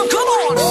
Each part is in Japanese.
on, come on.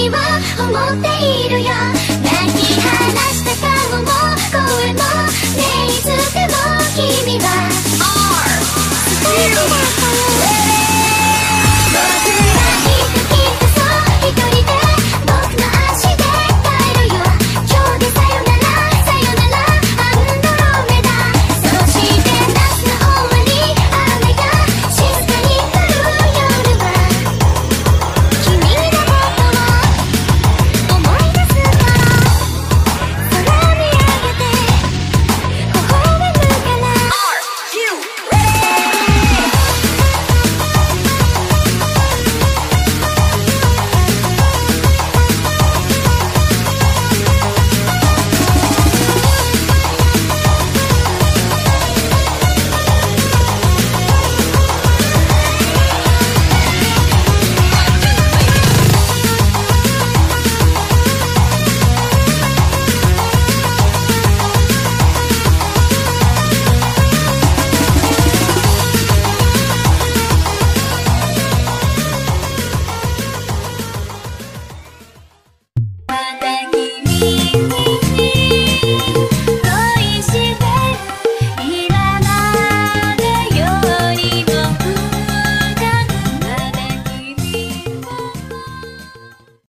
君は思っているよ。